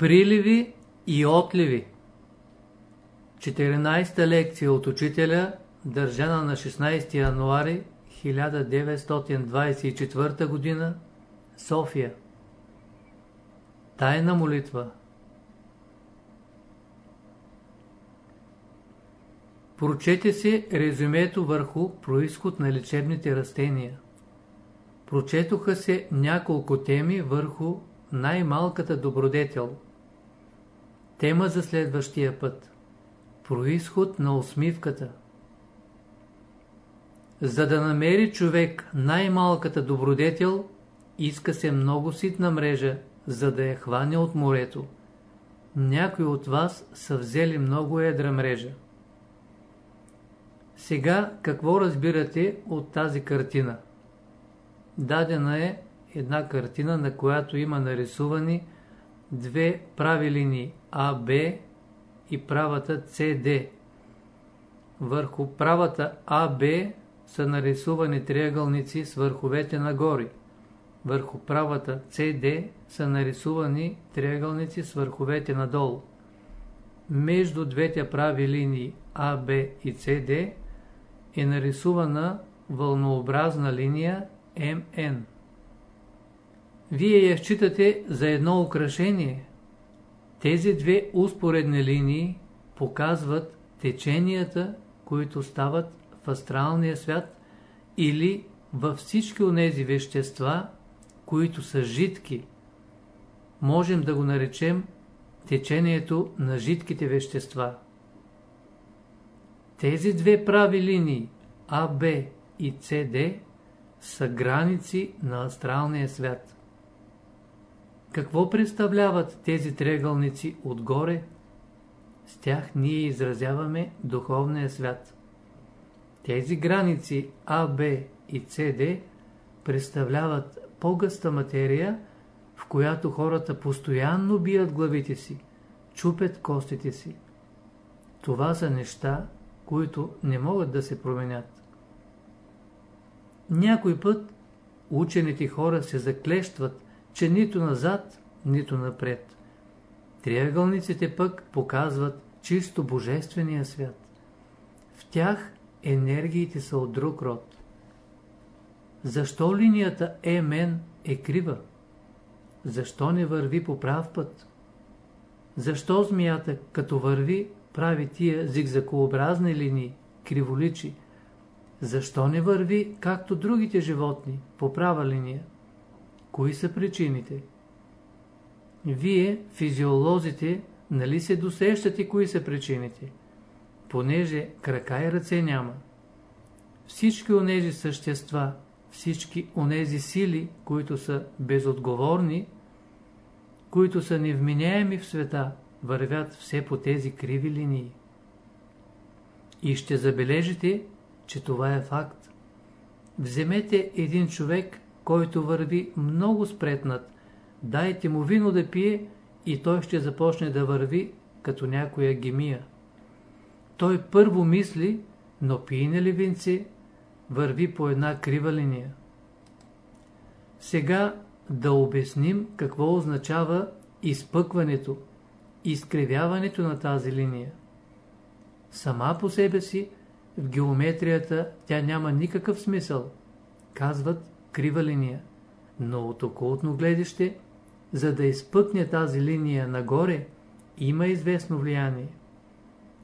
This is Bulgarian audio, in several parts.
Приливи и отливи 14-та лекция от учителя, държана на 16 януари 1924 г. София Тайна молитва Прочете се резюмето върху происход на лечебните растения. Прочетоха се няколко теми върху най-малката добродетел. Тема за следващия път. Происход на усмивката. За да намери човек най-малката добродетел, иска се много ситна мрежа, за да я хване от морето. Някои от вас са взели много едра мрежа. Сега какво разбирате от тази картина? Дадена е една картина, на която има нарисувани две прави линии АБ и правата CD. Върху правата АБ са нарисувани триъгълници с върховете нагоре. Върху правата CD са нарисувани триъгълници с върховете надолу. Между двете прави линии АБ и CD е нарисувана вълнообразна линия МН. Вие я считате за едно украшение. Тези две успоредни линии показват теченията, които стават в астралния свят или във всички онези вещества, които са жидки. Можем да го наречем течението на жидките вещества. Тези две прави линии АБ и СД са граници на астралния свят. Какво представляват тези триъгълници отгоре? С тях ние изразяваме духовния свят. Тези граници АБ и СД представляват по-гъста материя, в която хората постоянно бият главите си, чупят костите си. Това са неща, които не могат да се променят. Някой път учените хора се заклещват, че нито назад, нито напред. Триъгълниците пък показват чисто божествения свят. В тях енергиите са от друг род. Защо линията ЕМН е крива? Защо не върви по прав път? Защо змията, като върви, прави тия зигзакообразни линии, криволичи? Защо не върви, както другите животни, по права линия? Кои са причините? Вие, физиолозите, нали се досещате кои са причините? Понеже крака и ръце няма. Всички онези същества, всички онези сили, които са безотговорни, които са невменяеми в света, вървят все по тези криви линии. И ще забележите, че това е факт. Вземете един човек, който върви много спретнат, дайте му вино да пие и той ще започне да върви като някоя гемия. Той първо мисли, но пиене ли винце, върви по една крива линия. Сега да обясним какво означава изпъкването, изкривяването на тази линия. Сама по себе си в геометрията тя няма никакъв смисъл. Казват крива линия. Но от окултно гледаще, за да изпъкне тази линия нагоре, има известно влияние.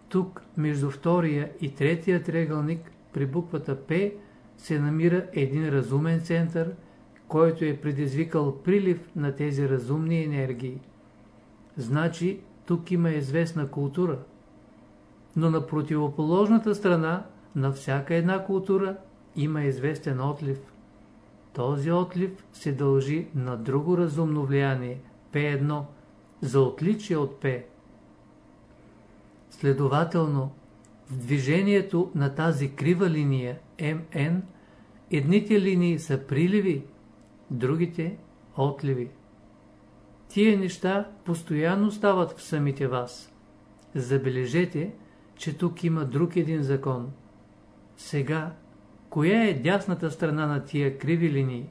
Тук, между втория и третия триъгълник, при буквата П, се намира един разумен център, който е предизвикал прилив на тези разумни енергии. Значи, тук има известна култура – но на противоположната страна на всяка една култура има известен отлив. Този отлив се дължи на друго разумно влияние, П1, за отличие от П. Следователно, в движението на тази крива линия МН, едните линии са приливи, другите – отливи. Тие неща постоянно стават в самите вас. Забележете, че тук има друг един закон. Сега, коя е дясната страна на тия криви линии?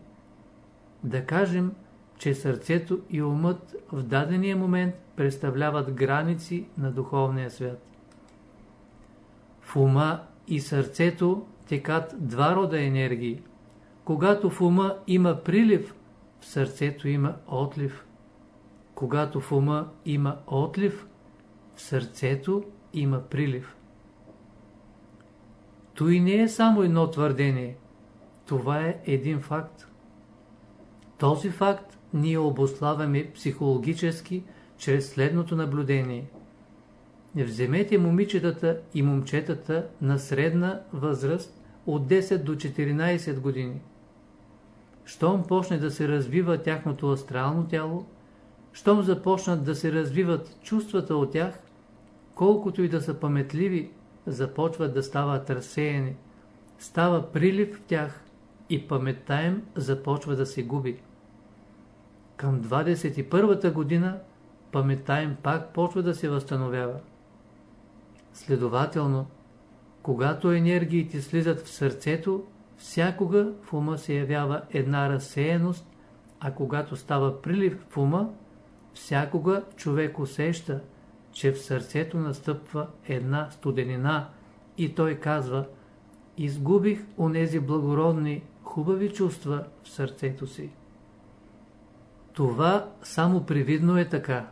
Да кажем, че сърцето и умът в дадения момент представляват граници на духовния свят. В ума и сърцето текат два рода енергии. Когато в ума има прилив, в сърцето има отлив. Когато в ума има отлив, в сърцето има прилив. Той не е само едно твърдение. Това е един факт. Този факт ние обославяме психологически чрез следното наблюдение. Вземете момичетата и момчетата на средна възраст от 10 до 14 години. Щом почне да се развива тяхното астрално тяло, щом започнат да се развиват чувствата от тях, колкото и да са паметливи, започват да стават разсеяни, става прилив в тях и паметта им започва да се губи. Към 21-та година паметта им пак почва да се възстановява. Следователно, когато енергиите слизат в сърцето, всякога в ума се явява една разсеяност, а когато става прилив в ума, всякога човек усеща, че в сърцето настъпва една студенина и той казва Изгубих онези благородни, хубави чувства в сърцето си. Това само привидно е така.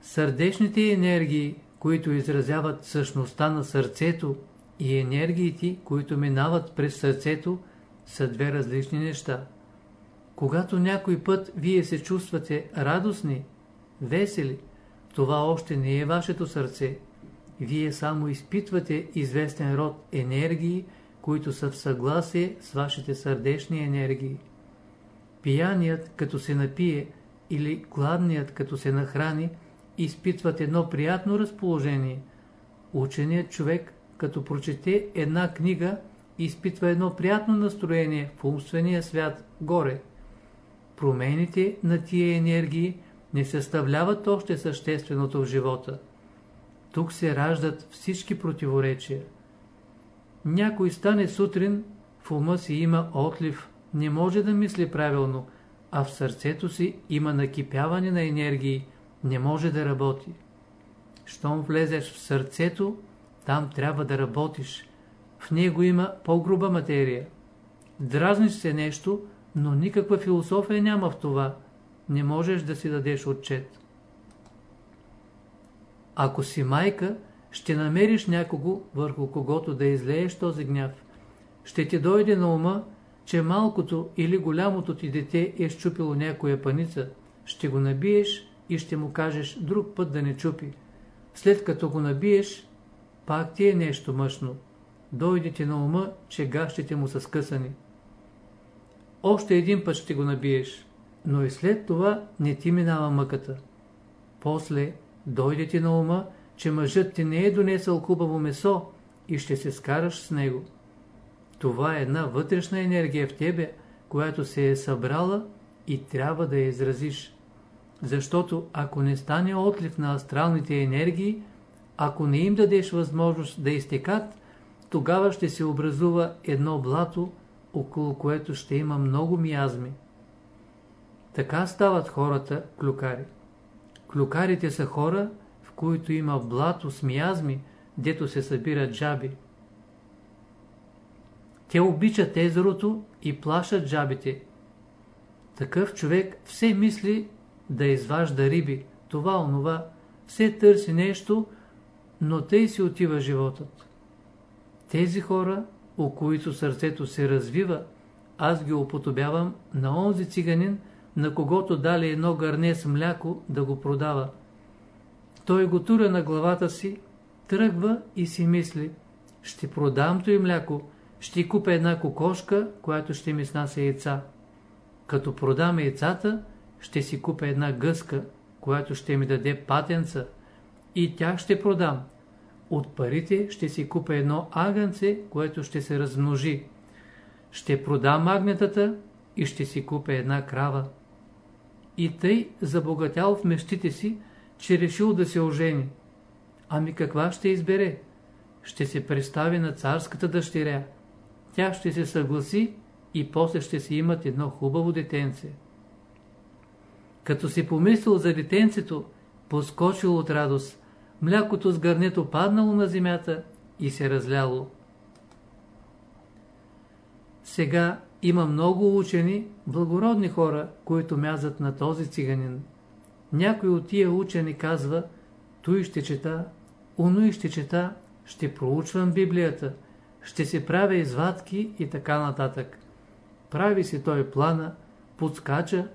Сърдечните енергии, които изразяват същността на сърцето и енергиите, които минават през сърцето, са две различни неща. Когато някой път вие се чувствате радостни, весели, това още не е вашето сърце. Вие само изпитвате известен род енергии, които са в съгласие с вашите сърдечни енергии. Пияният, като се напие, или гладният, като се нахрани, изпитват едно приятно разположение. Ученият човек, като прочете една книга, изпитва едно приятно настроение в умствения свят горе. Промените на тия енергии не съставляват още същественото в живота. Тук се раждат всички противоречия. Някой стане сутрин, в ума си има отлив, не може да мисли правилно, а в сърцето си има накипяване на енергии, не може да работи. Щом влезеш в сърцето, там трябва да работиш. В него има по-груба материя. Дразниш се нещо, но никаква философия няма в това. Не можеш да си дадеш отчет. Ако си майка, ще намериш някого, върху когото да излееш този гняв. Ще ти дойде на ума, че малкото или голямото ти дете е щупило някоя паница. Ще го набиеш и ще му кажеш друг път да не чупи. След като го набиеш, пак ти е нещо мъжно. Дойде ти на ума, че гащите му са скъсани. Още един път ще го набиеш, но и след това не ти минава мъката. После дойде ти на ума, че мъжът ти не е донесъл хубаво месо и ще се скараш с него. Това е една вътрешна енергия в тебе, която се е събрала и трябва да я изразиш. Защото ако не стане отлив на астралните енергии, ако не им дадеш възможност да изтекат, тогава ще се образува едно блато, около което ще има много миазми. Така стават хората клюкари. Клюкарите са хора, в които има блато с миазми, дето се събират джаби. Те обичат езерото и плашат джабите. Такъв човек все мисли да изважда риби, това, онова, все търси нещо, но тъй си отива животът. Тези хора, у които сърцето се развива, аз ги уподобявам на онзи циганин, на когото дали едно гърне с мляко да го продава. Той го тура на главата си, тръгва и си мисли, ще продам той мляко, ще купя една кокошка, която ще ми снася яйца. Като продам яйцата, ще си купя една гъска, която ще ми даде патенца и тях ще продам. От парите ще си купя едно агънце, което ще се размножи. Ще продам магнетата и ще си купя една крава. И тъй забогатял в мечтите си, че решил да се ожени. Ами каква ще избере? Ще се представи на царската дъщеря. Тя ще се съгласи и после ще си имат едно хубаво детенце. Като си помислил за детенцето, поскочил от радост, млякото с гърнето паднало на земята и се разляло. Сега има много учени, благородни хора, които мязат на този циганин. Някой от тия учени казва, той ще чета, уно ще чета, ще проучвам Библията, ще се правя извадки и така нататък. Прави си той плана, подскача,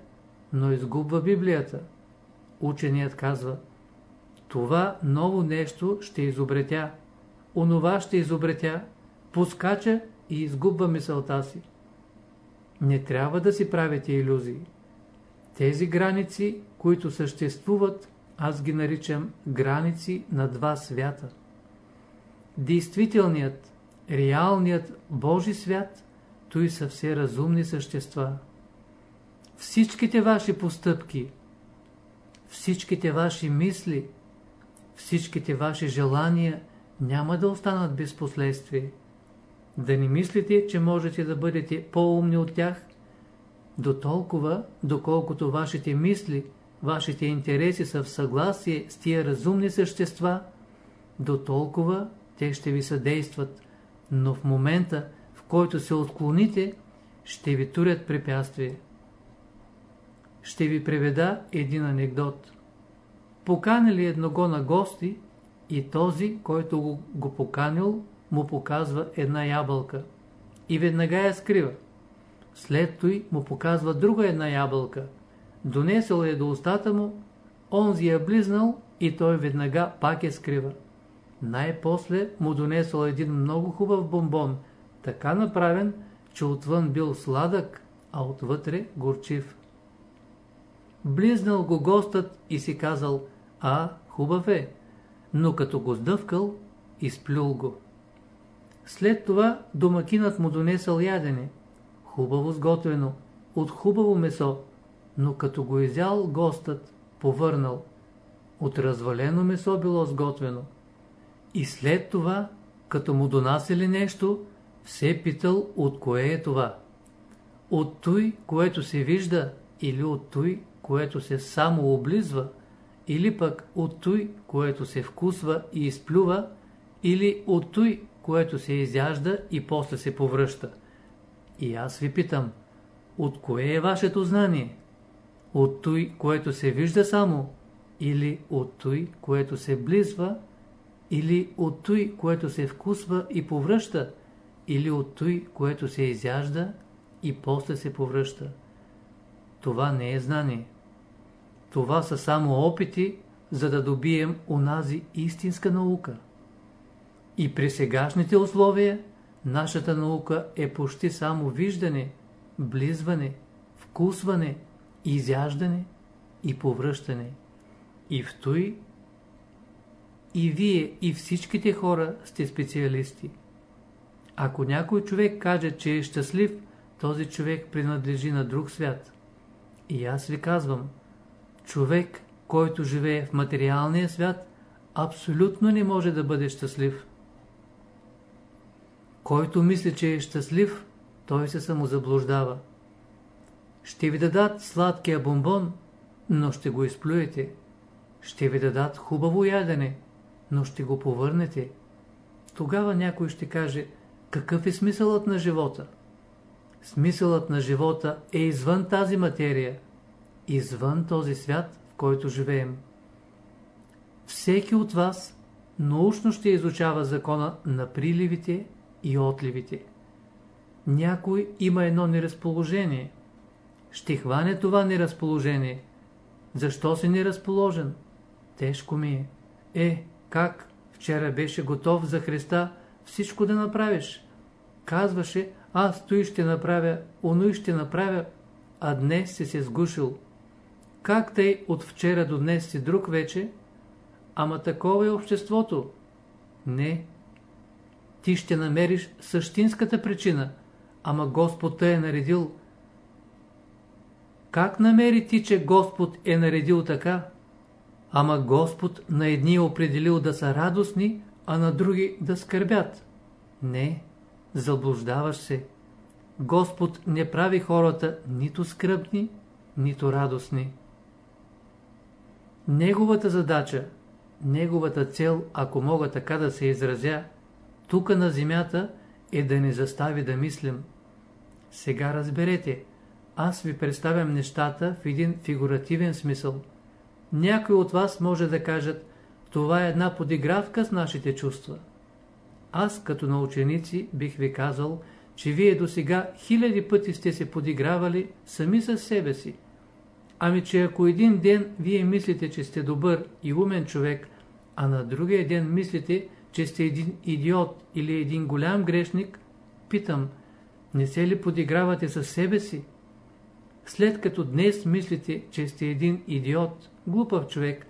но изгубва Библията. Ученият казва, това ново нещо ще изобретя, онова ще изобретя, подскача и изгубва мисълта си. Не трябва да си правите иллюзии. Тези граници, които съществуват, аз ги наричам граници на два свята. Действителният, реалният Божи свят, той са все разумни същества. Всичките ваши постъпки, всичките ваши мисли, всичките ваши желания няма да останат без последствие. Да не мислите, че можете да бъдете по-умни от тях, до толкова, доколкото вашите мисли, вашите интереси са в съгласие с тия разумни същества, до толкова те ще ви съдействат, но в момента, в който се отклоните, ще ви турят препятствие. Ще ви преведа един анекдот. Поканили едного на гости и този, който го, поканил, му показва една ябълка и веднага я скрива. След той му показва друга една ябълка. Донесъл е до устата му, онзи е близнал и той веднага пак я скрива. Най-после му донесъл един много хубав бомбон, така направен, че отвън бил сладък, а отвътре горчив. Близнал го гостът и си казал, а, хубав е, но като го сдъвкал, изплюл го. След това домакинът му донесъл ядене, хубаво сготвено, от хубаво месо, но като го изял гостът, повърнал. От развалено месо било сготвено. И след това, като му донасили нещо, все питал от кое е това. От той, което се вижда, или от той, което се само облизва, или пък от той, което се вкусва и изплюва, или от той, което се изяжда и после се повръща. И аз ви питам, от кое е вашето знание? От той, което се вижда само, или от той, което се близва, или от той, което се вкусва и повръща, или от той, което се изяжда и после се повръща. Това не е знание. Това са само опити, за да добием унази истинска наука. И при сегашните условия нашата наука е почти само виждане, близване, вкусване, изяждане и повръщане. И в той и вие и всичките хора сте специалисти. Ако някой човек каже, че е щастлив, този човек принадлежи на друг свят. И аз ви казвам, човек, който живее в материалния свят, абсолютно не може да бъде щастлив. Който мисли, че е щастлив, той се самозаблуждава. Ще ви дадат сладкия бомбон, но ще го изплюете. Ще ви дадат хубаво ядене, но ще го повърнете. Тогава някой ще каже, какъв е смисълът на живота? Смисълът на живота е извън тази материя, извън този свят, в който живеем. Всеки от вас научно ще изучава закона на приливите и отливите. Някой има едно неразположение. Ще хване това неразположение. Защо си неразположен? Тежко ми е. Е, как? Вчера беше готов за Христа всичко да направиш. Казваше, аз той ще направя, оно и ще направя, а днес си се сгушил. Как тъй от вчера до днес си друг вече? Ама такова е обществото. Не, ти ще намериш същинската причина, ама Господ те е наредил. Как намери ти, че Господ е наредил така? Ама Господ на едни е определил да са радостни, а на други да скърбят. Не, заблуждаваш се. Господ не прави хората нито скръбни, нито радостни. Неговата задача, неговата цел, ако мога така да се изразя, тука на земята е да ни застави да мислим. Сега разберете, аз ви представям нещата в един фигуративен смисъл. Някой от вас може да кажат, това е една подигравка с нашите чувства. Аз като на ученици бих ви казал, че вие до сега хиляди пъти сте се подигравали сами с себе си. Ами че ако един ден вие мислите, че сте добър и умен човек, а на другия ден мислите, че сте един идиот или един голям грешник, питам, не се ли подигравате със себе си? След като днес мислите, че сте един идиот, глупав човек,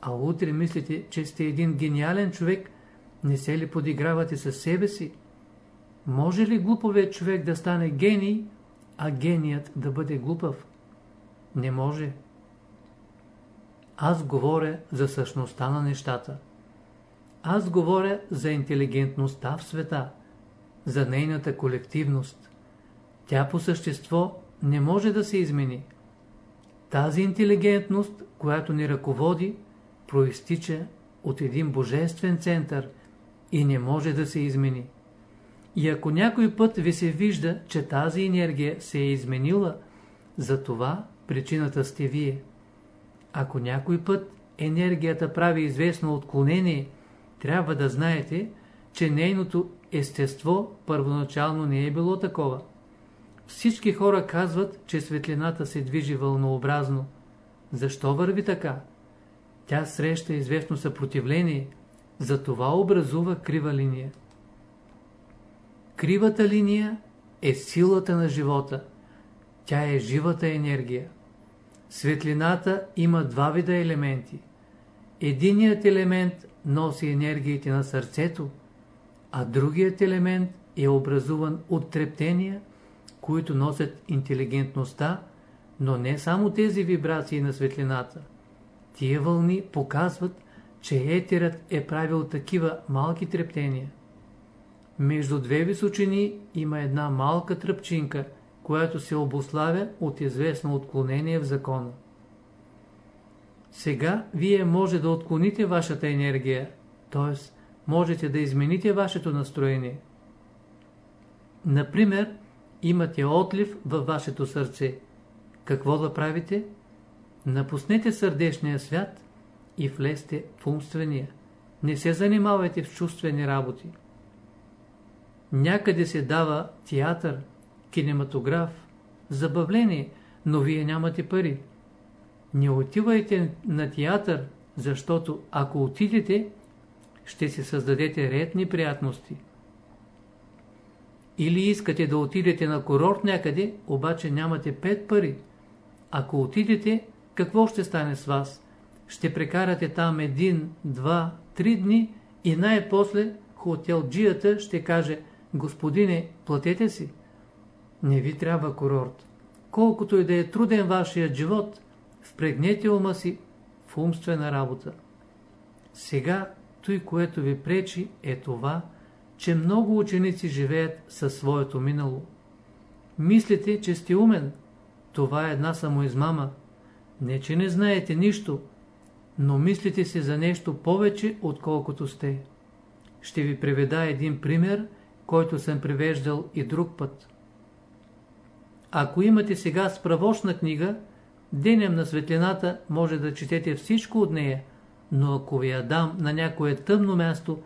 а утре мислите, че сте един гениален човек, не се ли подигравате със себе си? Може ли глуповият човек да стане гений, а геният да бъде глупав? Не може. Аз говоря за същността на нещата. Аз говоря за интелигентността в света, за нейната колективност. Тя по същество не може да се измени. Тази интелигентност, която ни ръководи, проистича от един божествен център и не може да се измени. И ако някой път ви се вижда, че тази енергия се е изменила, за това причината сте вие. Ако някой път енергията прави известно отклонение, трябва да знаете, че нейното естество първоначално не е било такова. Всички хора казват, че светлината се движи вълнообразно. Защо върви така? Тя среща известно съпротивление, затова образува крива линия. Кривата линия е силата на живота. Тя е живата енергия. Светлината има два вида елементи. Единият елемент носи енергиите на сърцето, а другият елемент е образуван от трептения, които носят интелигентността, но не само тези вибрации на светлината. Тия вълни показват, че етерът е правил такива малки трептения. Между две височини има една малка тръпчинка, която се обославя от известно отклонение в закона. Сега вие може да отклоните вашата енергия, т.е. можете да измените вашето настроение. Например, имате отлив във вашето сърце. Какво да правите? Напуснете сърдечния свят и влезте в умствения. Не се занимавайте с чувствени работи. Някъде се дава театър, кинематограф, забавление, но вие нямате пари. Не отивайте на театър, защото ако отидете, ще си създадете ред неприятности. Или искате да отидете на курорт някъде, обаче нямате пет пари. Ако отидете, какво ще стане с вас? Ще прекарате там един, два, три дни и най-после хотелджията ще каже Господине, платете си. Не ви трябва курорт. Колкото и да е труден вашият живот, впрегнете ума си в умствена работа. Сега той, което ви пречи, е това, че много ученици живеят със своето минало. Мислите, че сте умен. Това е една самоизмама. Не, че не знаете нищо, но мислите си за нещо повече, отколкото сте. Ще ви приведа един пример, който съм привеждал и друг път. Ако имате сега справочна книга, денем на светлината може да четете всичко от нея, но ако ви я дам на някое тъмно място,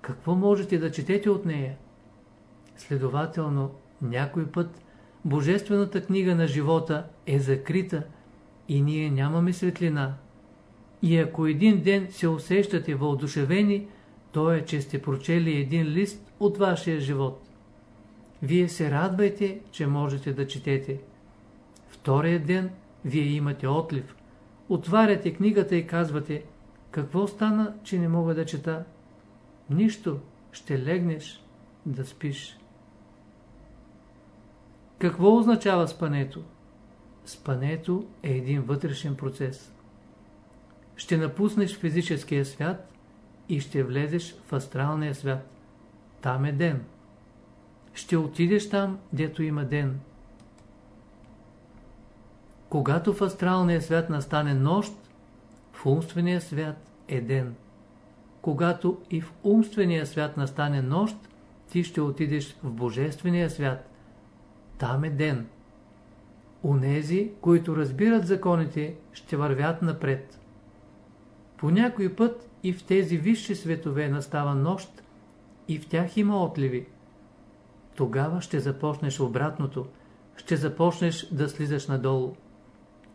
какво можете да четете от нея? Следователно, някой път Божествената книга на живота е закрита и ние нямаме светлина. И ако един ден се усещате въодушевени, то е, че сте прочели един лист от вашия живот. Вие се радвайте, че можете да четете. Втория ден вие имате отлив. Отваряте книгата и казвате, какво стана, че не мога да чета? Нищо, ще легнеш да спиш. Какво означава спането? Спането е един вътрешен процес. Ще напуснеш физическия свят и ще влезеш в астралния свят. Там е ден. Ще отидеш там, дето има ден. Когато в астралния свят настане нощ, в умствения свят е ден. Когато и в умствения свят настане нощ, ти ще отидеш в Божествения свят. Там е ден. Унези, които разбират законите, ще вървят напред. По някой път и в тези висши светове настава нощ, и в тях има отливи. Тогава ще започнеш обратното, ще започнеш да слизаш надолу.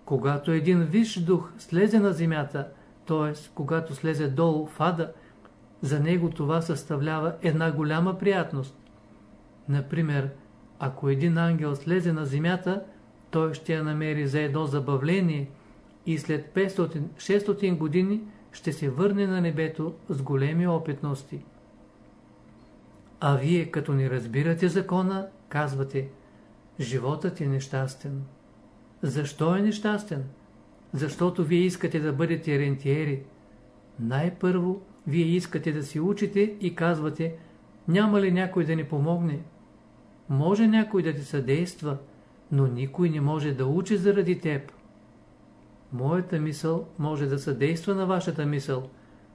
Когато един висш дух слезе на земята, т.е. когато слезе долу в ада, за него това съставлява една голяма приятност. Например, ако един ангел слезе на земята, той ще я намери за едно забавление и след 500-600 години ще се върне на небето с големи опитности. А вие, като не разбирате закона, казвате, животът е нещастен. Защо е нещастен? Защото вие искате да бъдете рентиери. Най-първо, вие искате да си учите и казвате, няма ли някой да ни помогне? Може някой да ти съдейства, но никой не може да учи заради теб. Моята мисъл може да съдейства на вашата мисъл,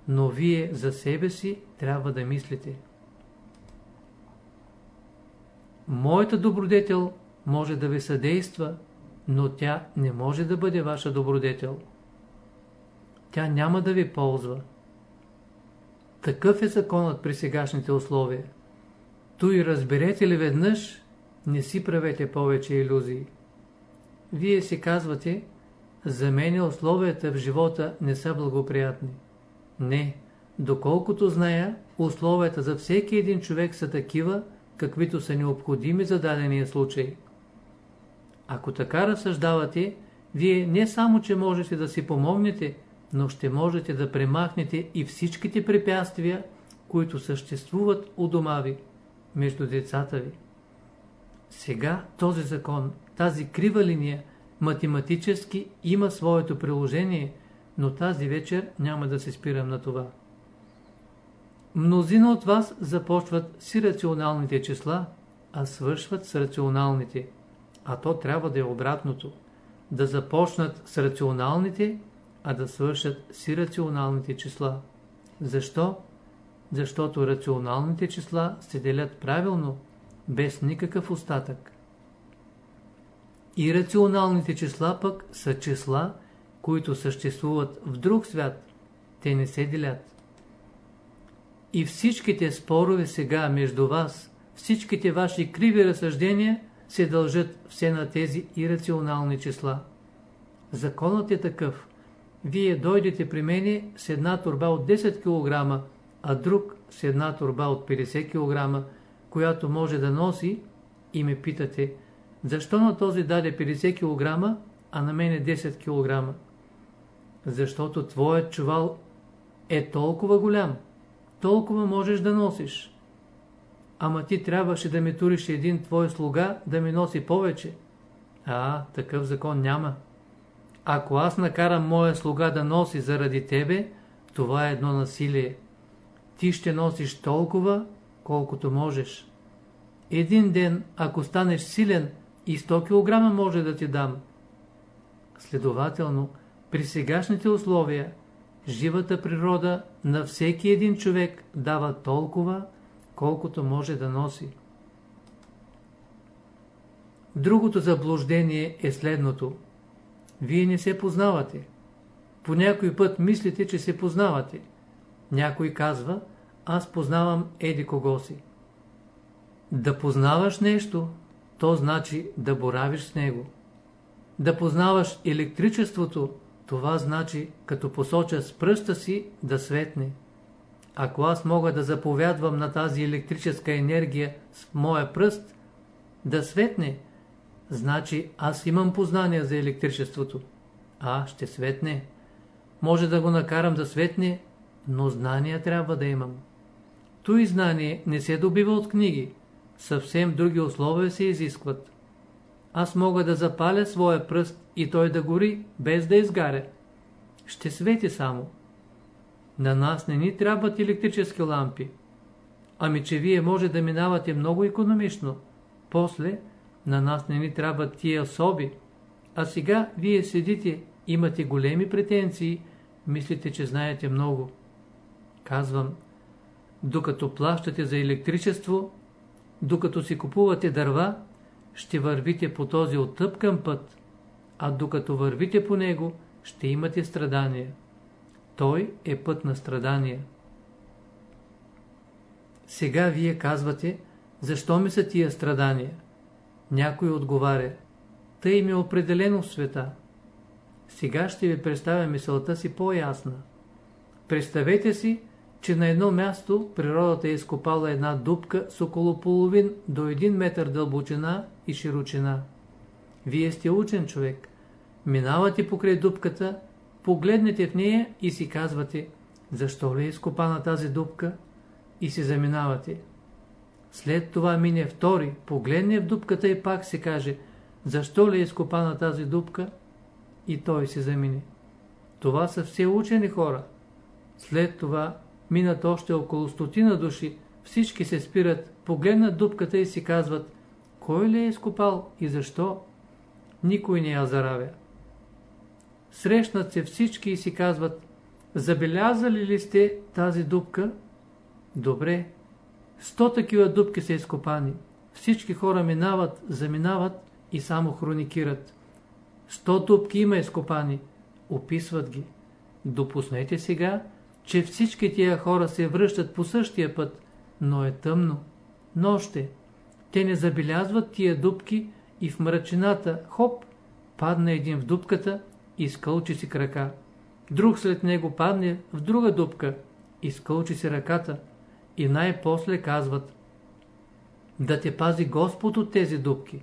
но вие за себе си трябва да мислите. Моята добродетел може да ви съдейства, но тя не може да бъде ваша добродетел. Тя няма да ви ползва. Такъв е законът при сегашните условия. Той разберете ли веднъж, не си правете повече иллюзии. Вие си казвате, за мен условията в живота не са благоприятни. Не, доколкото зная, условията за всеки един човек са такива, каквито са необходими за дадения случай. Ако така разсъждавате, вие не само, че можете да си помогнете, но ще можете да премахнете и всичките препятствия, които съществуват у дома ви, между децата ви. Сега този закон, тази крива линия, математически има своето приложение, но тази вечер няма да се спирам на това. Мнозина от вас започват с рационалните числа, а свършват с рационалните. А то трябва да е обратното. Да започнат с рационалните, а да свършат с ирационалните числа. Защо? Защото рационалните числа се делят правилно, без никакъв остатък. Ирационалните числа пък са числа, които съществуват в друг свят. Те не се делят. И всичките спорове сега между вас, всичките ваши криви разсъждения се дължат все на тези ирационални числа. Законът е такъв. Вие дойдете при мене с една турба от 10 кг, а друг с една турба от 50 кг, която може да носи и ме питате, защо на този даде 50 кг, а на мене 10 кг? Защото твоят чувал е толкова голям, толкова можеш да носиш. Ама ти трябваше да ми туриш един твой слуга да ми носи повече. А, такъв закон няма. Ако аз накарам моя слуга да носи заради тебе, това е едно насилие. Ти ще носиш толкова, колкото можеш. Един ден, ако станеш силен, и 100 кг може да ти дам. Следователно, при сегашните условия, живата природа на всеки един човек дава толкова, колкото може да носи. Другото заблуждение е следното. Вие не се познавате. По някой път мислите, че се познавате. Някой казва, аз познавам еди кого си. Да познаваш нещо, то значи да боравиш с него. Да познаваш електричеството, това значи, като посоча с пръста си, да светне. Ако аз мога да заповядвам на тази електрическа енергия с моя пръст, да светне, значи аз имам познание за електричеството. А, ще светне. Може да го накарам да светне, но знания трябва да имам. Той знание не се добива от книги. Съвсем други условия се изискват. Аз мога да запаля своя пръст и той да гори, без да изгаря. Ще свети само. На нас не ни трябват електрически лампи. Ами че вие може да минавате много економично. После на нас не ни трябват тия соби. А сега вие седите, имате големи претенции, мислите, че знаете много. Казвам, докато плащате за електричество, докато си купувате дърва, ще вървите по този оттъпкан път, а докато вървите по него, ще имате страдания. Той е път на страдания. Сега вие казвате, защо ми са тия страдания? Някой отговаря, тъй им е определено в света. Сега ще ви представя мисълта си по-ясна. Представете си, че на едно място природата е изкопала една дупка с около половин до един метър дълбочина и широчина. Вие сте учен човек. Минавате покрай дупката, погледнете в нея и си казвате, защо ли е изкопана тази дупка? И си заминавате. След това мине втори, погледне в дупката и пак се каже, защо ли е изкопана тази дупка? И той се замине. Това са все учени хора. След това минат още около стотина души, всички се спират, погледнат дупката и си казват, кой ли е изкопал и защо? Никой не я заравя. Срещнат се всички и си казват, забелязали ли сте тази дупка? Добре, сто такива дупки са изкопани. Всички хора минават, заминават и само хроникират. Сто дупки има изкопани, описват ги. Допуснете сега, че всички тия хора се връщат по същия път, но е тъмно. Нощ е. Те не забелязват тия дупки и в мрачината, хоп, падна един в дупката и скълчи си крака. Друг след него падне в друга дупка и скълчи си ръката. И най-после казват Да те пази Господ от тези дупки.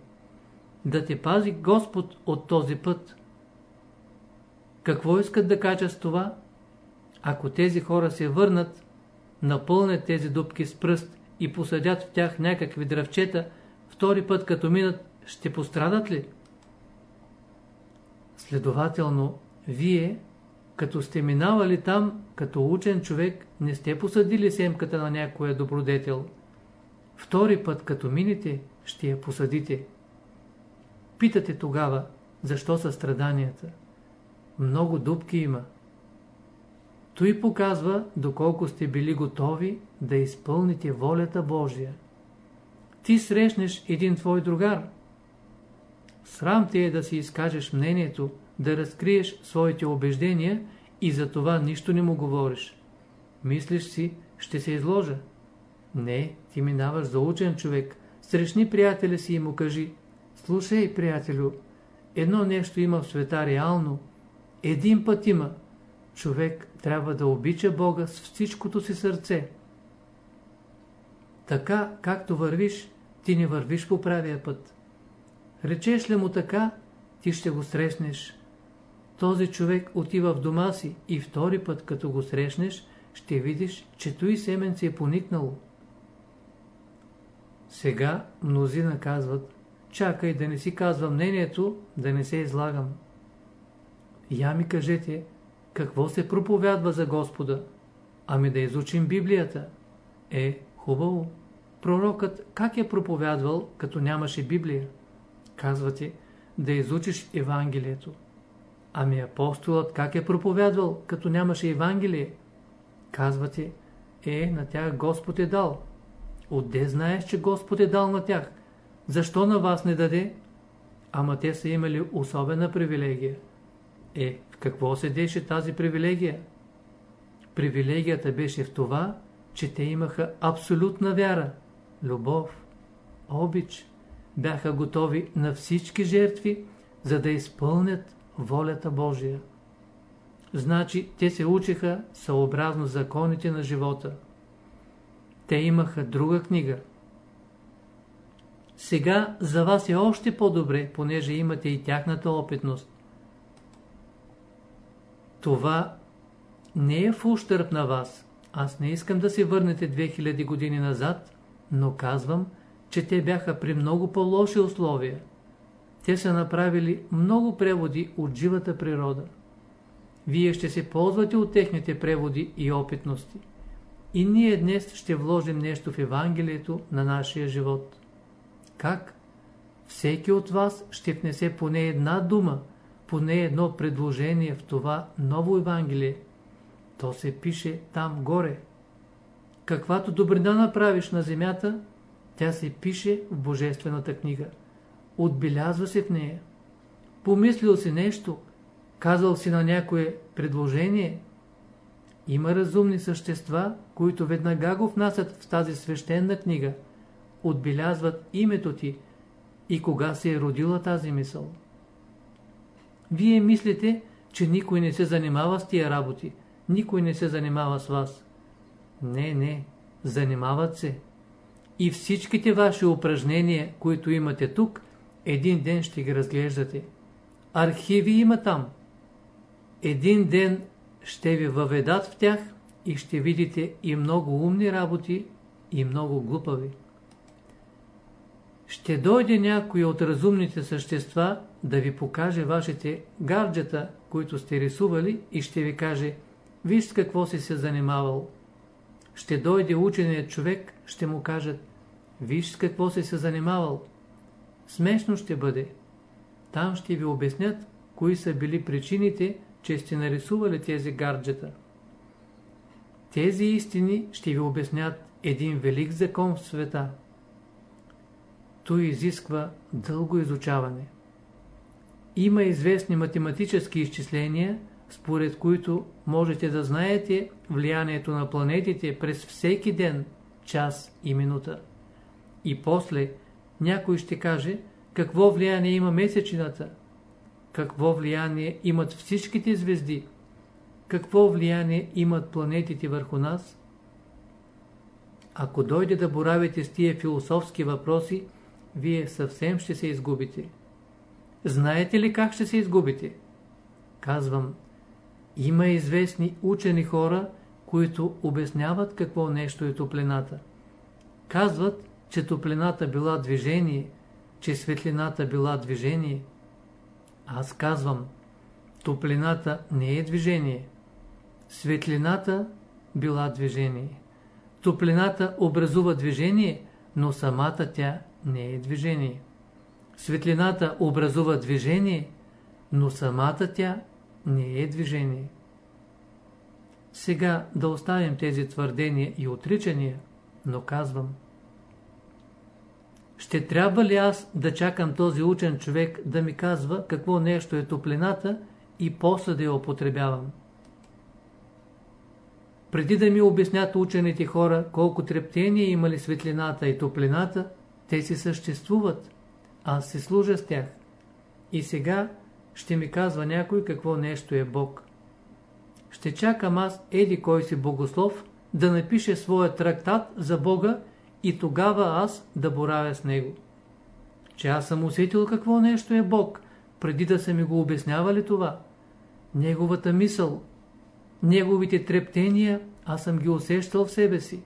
Да те пази Господ от този път. Какво искат да кажа с това? Ако тези хора се върнат, напълнят тези дупки с пръст и посадят в тях някакви дръвчета, втори път като минат, ще пострадат ли? Следователно, вие, като сте минавали там, като учен човек, не сте посадили семката на някоя добродетел. Втори път, като минете, ще я посадите. Питате тогава, защо са страданията? Много дубки има. Той показва, доколко сте били готови да изпълните волята Божия. Ти срещнеш един твой другар. Срам ти е да си изкажеш мнението, да разкриеш своите убеждения и за това нищо не му говориш. Мислиш си, ще се изложа. Не, ти минаваш за учен човек. Срещни приятеля си и му кажи, слушай, приятелю, едно нещо има в света реално. Един път има. Човек трябва да обича Бога с всичкото си сърце. Така, както вървиш, ти не вървиш по правия път. Речеш ли му така, ти ще го срещнеш. Този човек отива в дома си и втори път, като го срещнеш, ще видиш, че той семенце е поникнало. Сега мнозина казват, чакай да не си казва мнението, да не се излагам. Я ми кажете, какво се проповядва за Господа? Ами да изучим Библията. Е, хубаво. Пророкът как е проповядвал, като нямаше Библия? Казвате, да изучиш Евангелието. Ами апостолът как е проповядвал, като нямаше Евангелие? Казвате, е, на тях Господ е дал. Отде знаеш, че Господ е дал на тях? Защо на вас не даде? Ама те са имали особена привилегия. Е, в какво се деше тази привилегия? Привилегията беше в това, че те имаха абсолютна вяра, любов, обич, бяха готови на всички жертви, за да изпълнят волята Божия. Значи те се учиха съобразно законите на живота. Те имаха друга книга. Сега за вас е още по-добре, понеже имате и тяхната опитност. Това не е в ущърп на вас. Аз не искам да се върнете 2000 години назад, но казвам, че те бяха при много по-лоши условия. Те са направили много преводи от живата природа. Вие ще се ползвате от техните преводи и опитности. И ние днес ще вложим нещо в Евангелието на нашия живот. Как? Всеки от вас ще внесе поне една дума, поне едно предложение в това ново Евангелие, то се пише там горе. Каквато добрина направиш на земята, тя се пише в Божествената книга. Отбелязва се в нея. Помислил си нещо, казал си на някое предложение. Има разумни същества, които веднага го внасят в тази свещена книга, отбелязват името ти и кога се е родила тази мисъл. Вие мислите, че никой не се занимава с тия работи, никой не се занимава с вас. Не, не, занимават се. И всичките ваши упражнения, които имате тук, един ден ще ги разглеждате. Архиви има там. Един ден ще ви въведат в тях и ще видите и много умни работи, и много глупави. Ще дойде някой от разумните същества да ви покаже вашите гарджета, които сте рисували и ще ви каже, виж какво си се занимавал. Ще дойде ученият човек, ще му кажат, виж какво си се занимавал. Смешно ще бъде. Там ще ви обяснят, кои са били причините, че сте нарисували тези гарджета. Тези истини ще ви обяснят един велик закон в света. Той изисква дълго изучаване. Има известни математически изчисления, според които можете да знаете влиянието на планетите през всеки ден, час и минута. И после някой ще каже какво влияние има месечината, какво влияние имат всичките звезди, какво влияние имат планетите върху нас. Ако дойде да боравите с тия философски въпроси, вие съвсем ще се изгубите. Знаете ли как ще се изгубите? Казвам, има известни учени хора, които обясняват какво нещо е топлината. Казват, че топлината била движение, че светлината била движение. Аз казвам, топлината не е движение. Светлината била движение. Топлината образува движение, но самата тя не е движение. Светлината образува движение, но самата тя не е движение. Сега да оставим тези твърдения и отричания, но казвам. Ще трябва ли аз да чакам този учен човек да ми казва какво нещо е топлината и после да я употребявам? Преди да ми обяснят учените хора колко трептение имали светлината и топлината, те си съществуват. Аз се служа с тях. И сега ще ми казва някой какво нещо е Бог. Ще чакам аз, еди кой си богослов, да напише своя трактат за Бога и тогава аз да боравя с него. Че аз съм усетил какво нещо е Бог, преди да са ми го обяснявали това. Неговата мисъл, неговите трептения, аз съм ги усещал в себе си.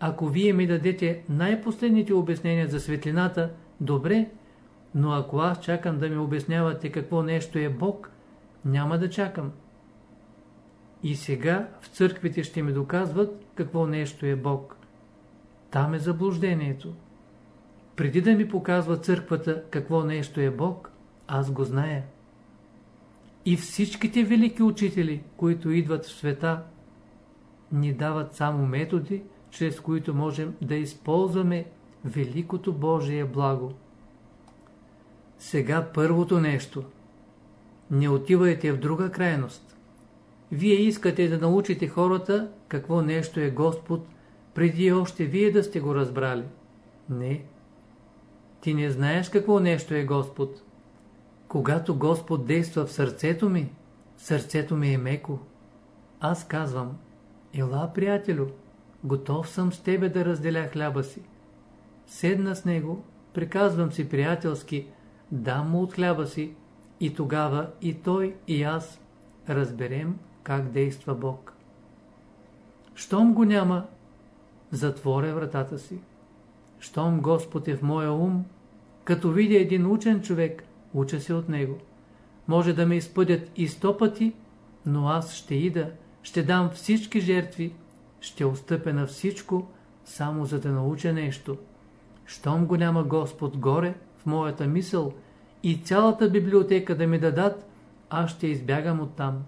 Ако вие ми дадете най-последните обяснения за светлината, добре, но ако аз чакам да ми обяснявате какво нещо е Бог, няма да чакам. И сега в църквите ще ми доказват какво нещо е Бог. Там е заблуждението. Преди да ми показва църквата какво нещо е Бог, аз го зная. И всичките велики учители, които идват в света, ни дават само методи, чрез които можем да използваме великото Божие благо. Сега първото нещо. Не отивайте в друга крайност. Вие искате да научите хората какво нещо е Господ, преди още вие да сте го разбрали. Не. Ти не знаеш какво нещо е Господ. Когато Господ действа в сърцето ми, сърцето ми е меко. Аз казвам, ела, приятелю, готов съм с тебе да разделя хляба си. Седна с него, приказвам си приятелски, дам му от хляба си и тогава и той и аз разберем как действа Бог. Щом го няма, затворя вратата си. Щом Господ е в моя ум, като видя един учен човек, уча се от него. Може да ме изпъдят и сто пъти, но аз ще ида, ще дам всички жертви, ще отстъпя на всичко, само за да науча нещо. Щом го няма Господ горе, моята мисъл и цялата библиотека да ми дадат, аз ще избягам оттам.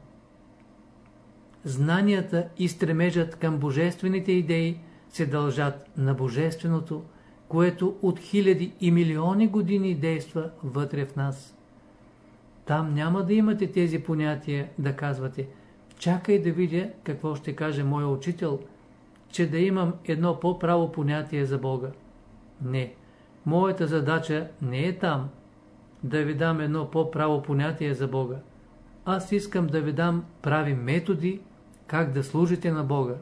знанията и стремежът към божествените идеи се дължат на божественото, което от хиляди и милиони години действа вътре в нас. Там няма да имате тези понятия да казвате чакай да видя какво ще каже моя учител, че да имам едно по-право понятие за Бога. Не, моята задача не е там да ви дам едно по-право понятие за Бога. Аз искам да ви дам прави методи как да служите на Бога.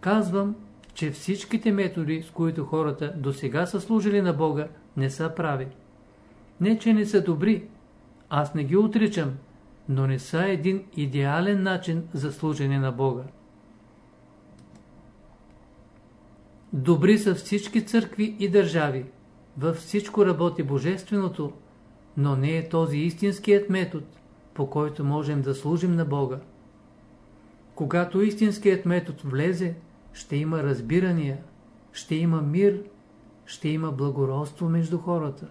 Казвам, че всичките методи, с които хората до сега са служили на Бога, не са прави. Не, че не са добри, аз не ги отричам, но не са един идеален начин за служене на Бога. Добри са всички църкви и държави. Във всичко работи Божественото, но не е този истинският метод, по който можем да служим на Бога. Когато истинският метод влезе, ще има разбирания, ще има мир, ще има благородство между хората.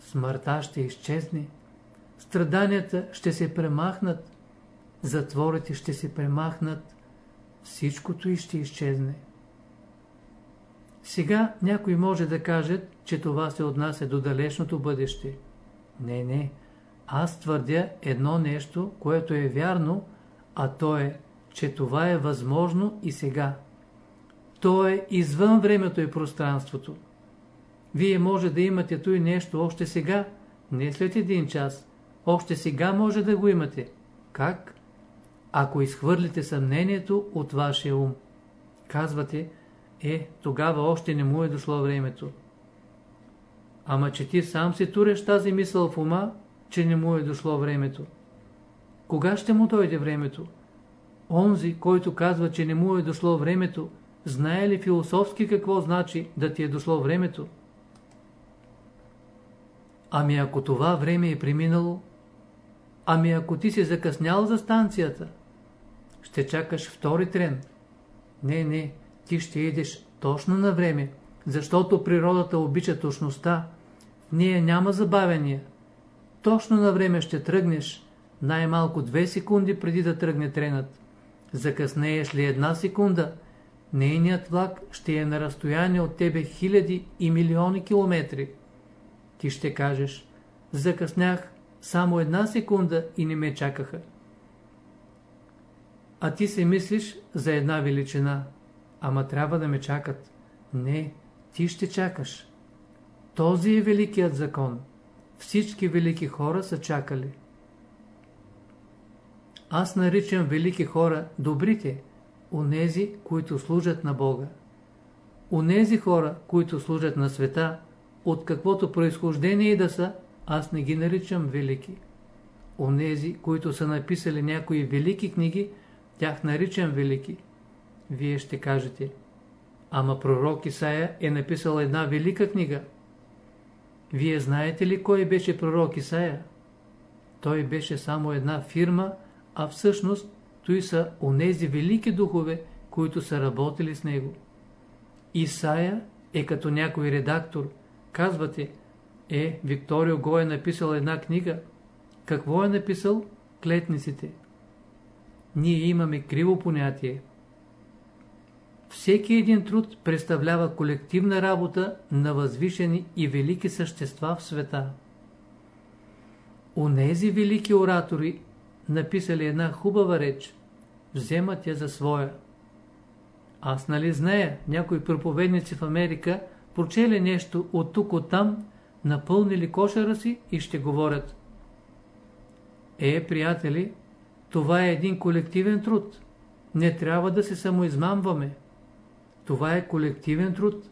Смъртта ще изчезне, страданията ще се премахнат, затворите ще се премахнат, всичкото и ще изчезне. Сега някой може да каже, че това се отнася до далечното бъдеще. Не, не. Аз твърдя едно нещо, което е вярно, а то е, че това е възможно и сега. То е извън времето и пространството. Вие може да имате той нещо още сега, не след един час. Още сега може да го имате. Как? Ако изхвърлите съмнението от вашия ум. Казвате, е, тогава още не му е дошло времето. Ама че ти сам си туреш тази мисъл в ума, че не му е дошло времето. Кога ще му дойде времето? Онзи, който казва, че не му е дошло времето, знае ли философски какво значи да ти е дошло времето? Ами ако това време е преминало, ами ако ти си закъснял за станцията, ще чакаш втори трен. Не, не, ти ще идеш точно на време, защото природата обича точността. В нея няма забавения. Точно на време ще тръгнеш, най-малко две секунди преди да тръгне тренът. Закъснееш ли една секунда, нейният влак ще е на разстояние от тебе хиляди и милиони километри. Ти ще кажеш, закъснях само една секунда и не ме чакаха. А ти се мислиш за една величина. Ама трябва да ме чакат. Не, ти ще чакаш. Този е великият закон. Всички велики хора са чакали. Аз наричам велики хора добрите, онези, които служат на Бога. Онези хора, които служат на света, от каквото произхождение и да са, аз не ги наричам велики. Онези, които са написали някои велики книги, тях наричам велики. Вие ще кажете, ама пророк Исаия е написал една велика книга. Вие знаете ли кой беше пророк Исаия? Той беше само една фирма, а всъщност той са онези велики духове, които са работили с него. Исаия е като някой редактор. Казвате, е, Викторио Го е написал една книга. Какво е написал? Клетниците. Ние имаме криво понятие. Всеки един труд представлява колективна работа на възвишени и велики същества в света. Онези велики оратори, написали една хубава реч, вземат я за своя. Аз нали зная, някои проповедници в Америка прочели нещо от тук от там, напълнили кошера си и ще говорят. Е, приятели, това е един колективен труд. Не трябва да се самоизмамваме. Това е колективен труд.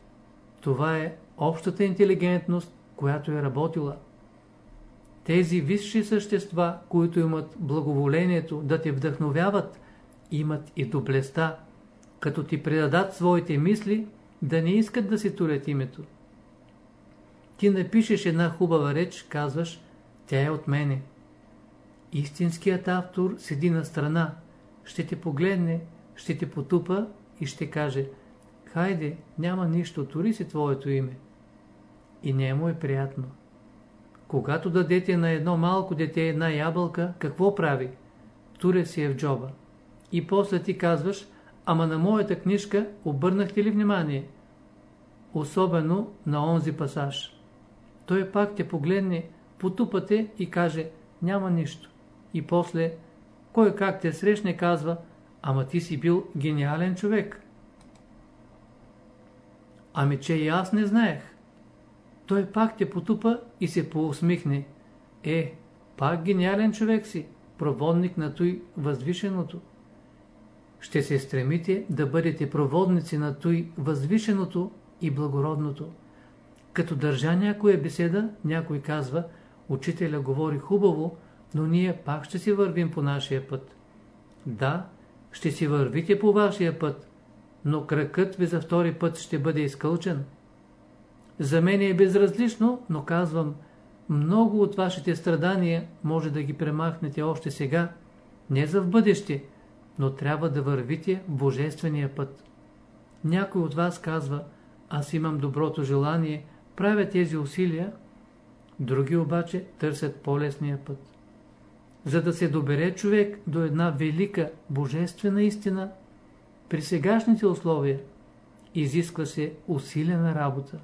Това е общата интелигентност, която е работила. Тези висши същества, които имат благоволението да те вдъхновяват, имат и доблеста, като ти предадат своите мисли, да не искат да си турят името. Ти напишеш една хубава реч, казваш, тя е от мене. Истинският автор седи на страна, ще те погледне, ще те потупа и ще каже – Хайде, няма нищо, тури си твоето име. И не му е приятно. Когато дадете на едно малко дете една ябълка, какво прави? Туре си е в джоба. и после ти казваш, ама на моята книжка обърнахте ли внимание? Особено на онзи пасаж. Той пак те погледне, потупате и каже, няма нищо. И после, кой как те срещне, казва, ама ти си бил гениален човек. Ами че и аз не знаех. Той пак те потупа и се поусмихне. Е, пак гениален човек си, проводник на той възвишеното. Ще се стремите да бъдете проводници на той възвишеното и благородното. Като държа някоя беседа, някой казва, учителя говори хубаво, но ние пак ще си вървим по нашия път. Да, ще си вървите по вашия път, но кръкът ви за втори път ще бъде изкълчен. За мен е безразлично, но казвам, много от вашите страдания може да ги премахнете още сега, не за в бъдеще, но трябва да вървите божествения път. Някой от вас казва, аз имам доброто желание, правя тези усилия, други обаче търсят по-лесния път. За да се добере човек до една велика божествена истина, при сегашните условия изисква се усилена работа.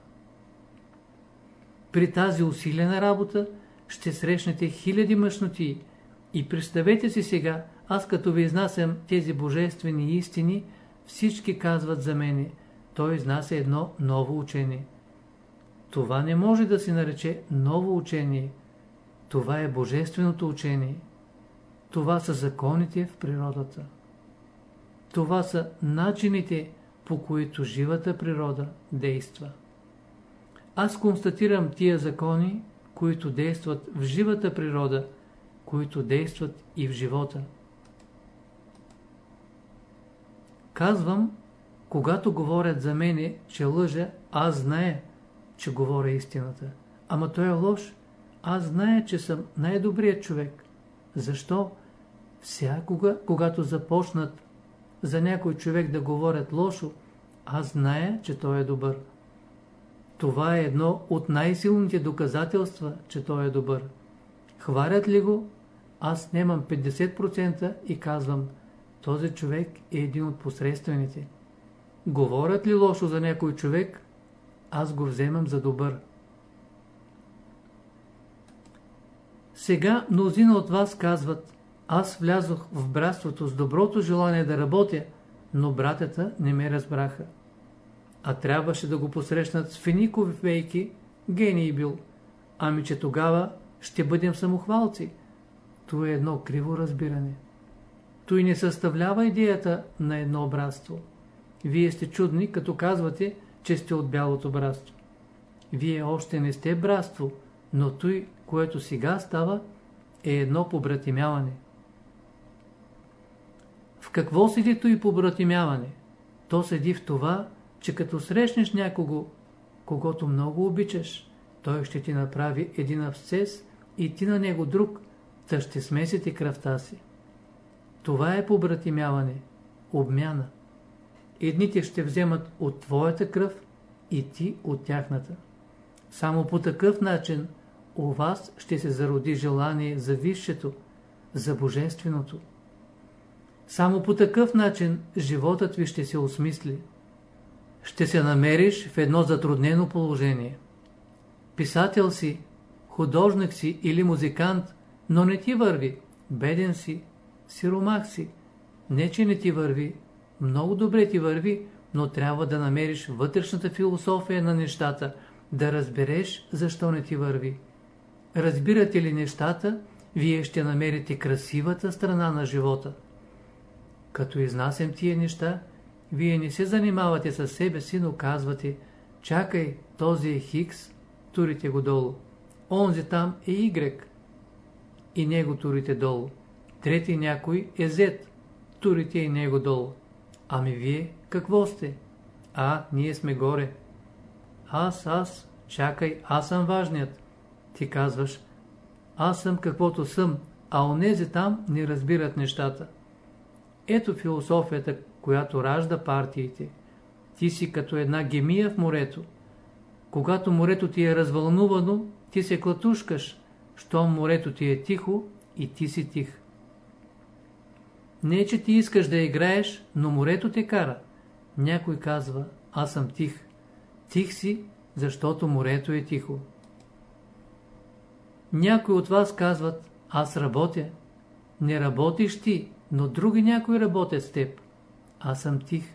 При тази усилена работа ще срещнете хиляди мъжноти и представете си сега, аз като ви изнасям тези божествени истини, всички казват за мене, той изнася едно ново учение. Това не може да се нарече ново учение. Това е божественото учение. Това са законите в природата. Това са начините, по които живата природа действа. Аз констатирам тия закони, които действат в живата природа, които действат и в живота. Казвам, когато говорят за мене, че лъжа, аз зная, че говоря истината. Ама той е лош. Аз зная, че съм най-добрият човек. Защо? Всякога, когато започнат за някой човек да говорят лошо, аз зная, че той е добър. Това е едно от най-силните доказателства, че той е добър. Хвалят ли го, аз немам 50% и казвам, този човек е един от посредствените. Говорят ли лошо за някой човек, аз го вземам за добър. Сега мнозина от вас казват, аз влязох в братството с доброто желание да работя, но братята не ме разбраха. А трябваше да го посрещнат с финикови фейки, гений бил. Ами че тогава ще бъдем самохвалци. То е едно криво разбиране. Той не съставлява идеята на едно братство. Вие сте чудни, като казвате, че сте от бялото братство. Вие още не сте братство, но той, което сега става, е едно побратимяване. В какво седи той побратимяване? То седи в това, че като срещнеш някого, когато много обичаш, той ще ти направи един абсцес и ти на него друг, та ще смесите кръвта си. Това е побратимяване, обмяна. Едните ще вземат от твоята кръв и ти от тяхната. Само по такъв начин у вас ще се зароди желание за висшето, за божественото. Само по такъв начин животът ви ще се осмисли. Ще се намериш в едно затруднено положение. Писател си, художник си или музикант, но не ти върви. Беден си, сиромах си. Не, че не ти върви, много добре ти върви, но трябва да намериш вътрешната философия на нещата, да разбереш защо не ти върви. Разбирате ли нещата, вие ще намерите красивата страна на живота. Като изнасям тия неща, вие не се занимавате със себе си, но казвате, чакай, този е Хикс, турите го долу. Онзи там е Y. И него турите долу. Трети някой е Z. Турите и него долу. Ами вие какво сте? А, ние сме горе. Аз, аз, чакай, аз съм важният. Ти казваш, аз съм каквото съм, а онези там не разбират нещата. Ето философията, която ражда партиите. Ти си като една гемия в морето. Когато морето ти е развълнувано, ти се клатушкаш, щом морето ти е тихо и ти си тих. Не че ти искаш да играеш, но морето те кара. Някой казва, аз съм тих. Тих си, защото морето е тихо. Някои от вас казват, аз работя. Не работиш ти, но други някои работят с теб. Аз съм тих.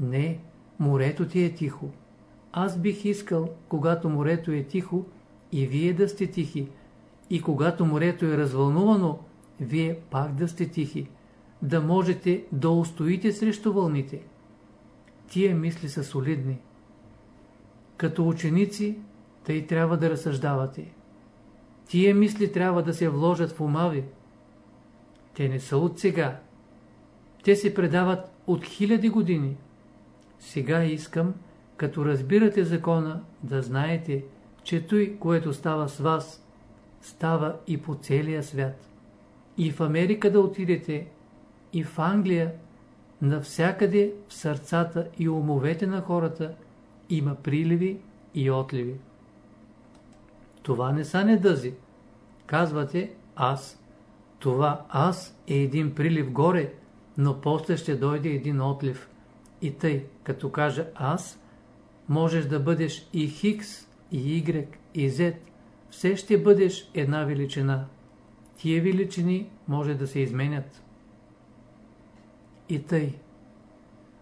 Не, морето ти е тихо. Аз бих искал, когато морето е тихо, и вие да сте тихи. И когато морето е развълнувано, вие пак да сте тихи. Да можете да устоите срещу вълните. Тия мисли са солидни. Като ученици, тъй трябва да разсъждавате. Тия мисли трябва да се вложат в ума ви. Те не са от сега. Те се предават от хиляди години. Сега искам, като разбирате закона, да знаете, че той, което става с вас, става и по целия свят. И в Америка да отидете, и в Англия, навсякъде в сърцата и умовете на хората има приливи и отливи. Това не са недъзи. Казвате аз. Това аз е един прилив горе, но после ще дойде един отлив. И тъй, като кажа аз, можеш да бъдеш и Хикс, и Y, и Z. Все ще бъдеш една величина. Тия величини може да се изменят. И тъй.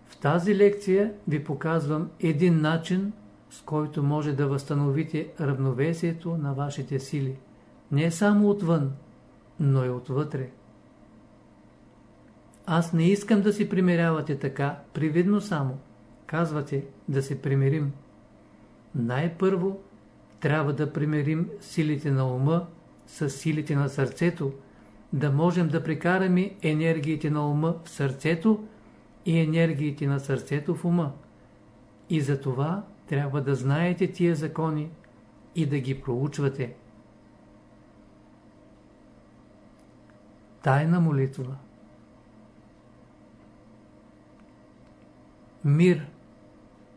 В тази лекция ви показвам един начин, с който може да възстановите равновесието на вашите сили. Не само отвън, но и отвътре. Аз не искам да си примирявате така, привидно само. Казвате да се примирим. Най-първо трябва да примирим силите на ума с силите на сърцето, да можем да прекараме енергиите на ума в сърцето и енергиите на сърцето в ума. И за това трябва да знаете тия закони и да ги проучвате. Тайна молитва Мир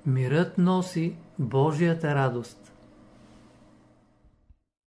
Мирът носи Божията радост.